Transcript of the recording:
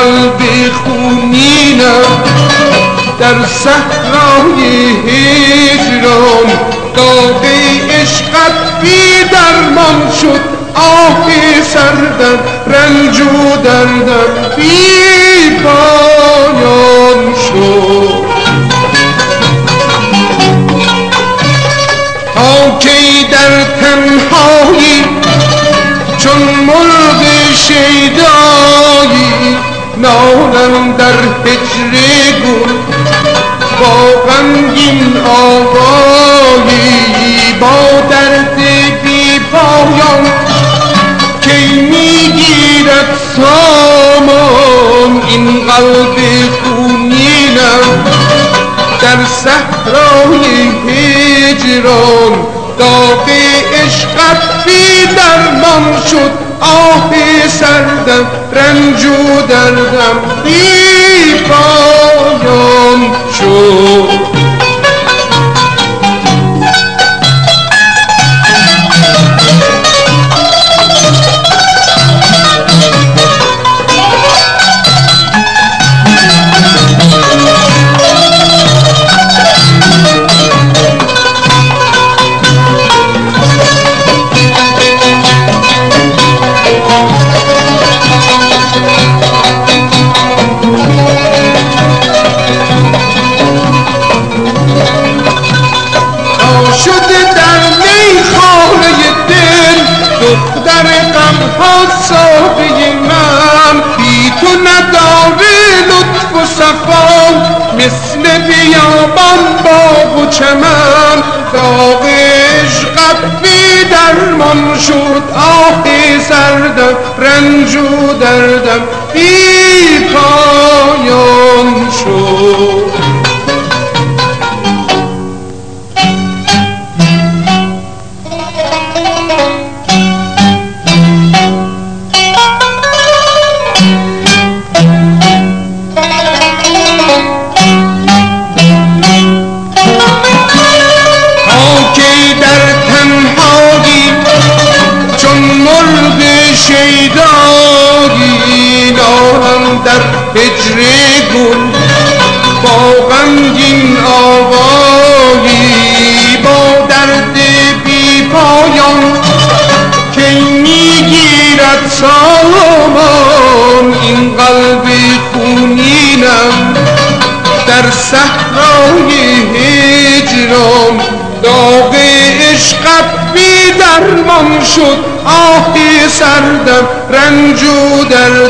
قلب خونینم در صحرای هجران. داغ عشقت بی درمان شد. آه سردم رنج و دردم بی نالم در هجر گل. با غمگین آوایی با درد بی پایان کی می‌گیرد سامان این قلب خونینم. در صحرای هجران داغ عشقت بی درمان شد آه سردم رنج و دردم بی بیابان باغ و چمن داغ عشقت بی درمان شد. آه سردم رنج و دردم. هجر گل با غمگین آوایی با درد بی پایان کی می‌گیرد سامان. این قلب خونینم در صحرای هجران. داغ عشقت بی درمان شد آه سردم رنج و دردم